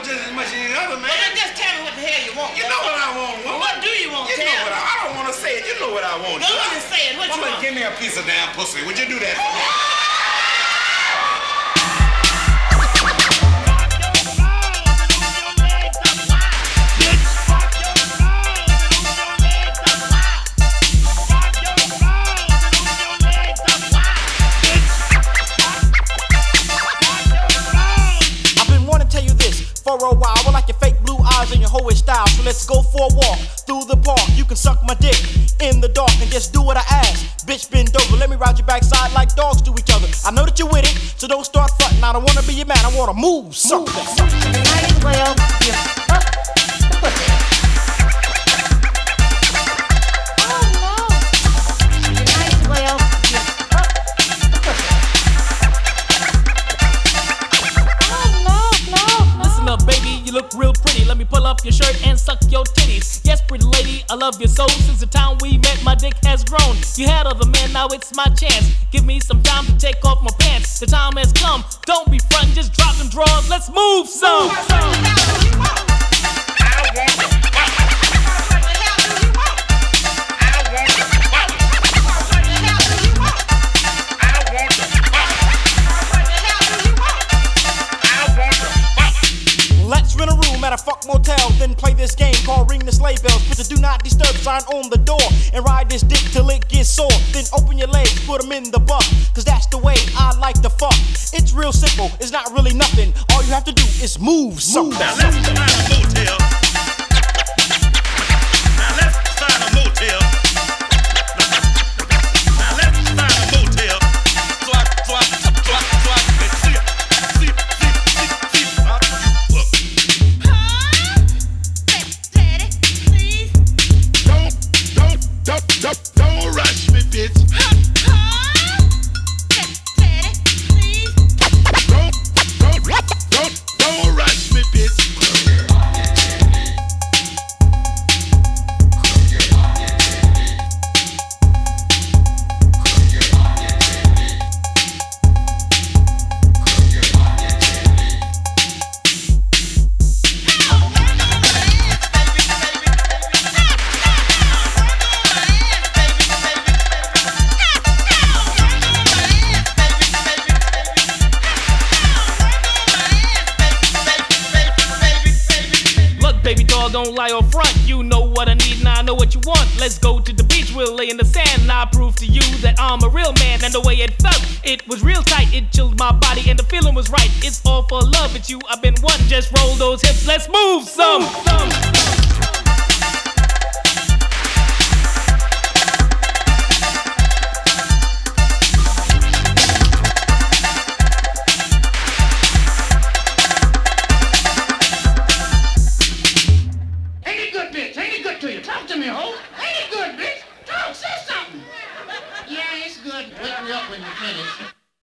want just as much as any other man. Well, then just tell me what the hell you want. You know what I want, woman. What do you want? You Tell know what. I, I don't want to say it. You know what I want. Go on and say it. What you Woman, want? give me a piece of damn pussy. Would you do that for while. I like your fake blue eyes and your hoish style. So let's go for a walk through the park. You can suck my dick in the dark and just do what I ask. Bitch, bend over. Let me ride your backside like dogs do each other. I know that you're with it, so don't start fronting. I don't wanna be your man. I wanna move something. Might up your shirt and suck your titties. Yes, pretty lady, I love you so. Since the time we met, my dick has grown. You had other men, now it's my chance. Give me some time to take off my pants. The time has come. Don't be frontin', just drop them drawers. Let's move some. At a fuck motel, then play this game called Ring the Sleigh Bells. Put the do not disturb sign on the door and ride this dick till it gets sore. Then open your legs, put them in the buck, cause that's the way I like to fuck. It's real simple, it's not really nothing. All you have to do is move something. Now baby doll, don't lie or front. You know what I need and I know what you want. Let's go to the beach, we'll lay in the sand. And I prove to you that I'm a real man. And the way it felt, it was real tight. It chilled my body and the feeling was right. It's all for love, it's you, I've been one. Just roll those hips, let's move some. some. Ain't